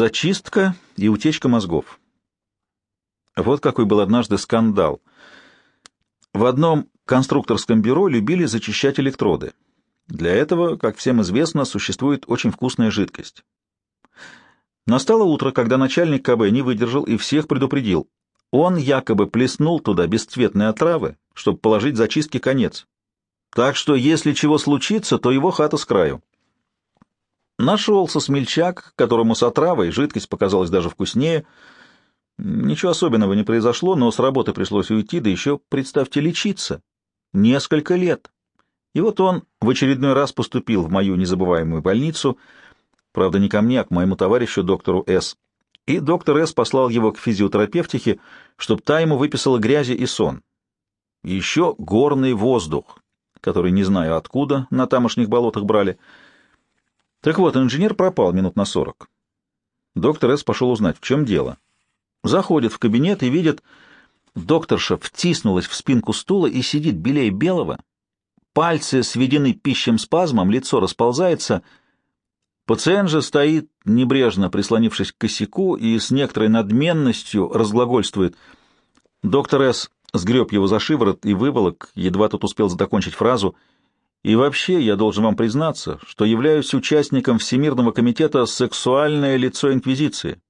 Зачистка и утечка мозгов. Вот какой был однажды скандал. В одном конструкторском бюро любили зачищать электроды. Для этого, как всем известно, существует очень вкусная жидкость. Настало утро, когда начальник КБ не выдержал и всех предупредил. Он якобы плеснул туда бесцветные отравы, чтобы положить зачистке конец. Так что, если чего случится, то его хата с краю. Нашелся смельчак, которому с отравой жидкость показалась даже вкуснее. Ничего особенного не произошло, но с работы пришлось уйти, да еще, представьте, лечиться. Несколько лет. И вот он в очередной раз поступил в мою незабываемую больницу, правда, не ко мне, а к моему товарищу, доктору С. И доктор С. послал его к физиотерапевтике, чтобы та ему выписала грязи и сон. Еще горный воздух, который, не знаю откуда, на тамошних болотах брали — так вот, инженер пропал минут на сорок. Доктор С. пошел узнать, в чем дело. Заходит в кабинет и видит, докторша втиснулась в спинку стула и сидит белее белого. Пальцы сведены пищем спазмом, лицо расползается. Пациент же стоит, небрежно прислонившись к косяку, и с некоторой надменностью разглагольствует. Доктор С. сгреб его за шиворот и выволок, едва тот успел закончить фразу — и вообще, я должен вам признаться, что являюсь участником Всемирного комитета «Сексуальное лицо Инквизиции».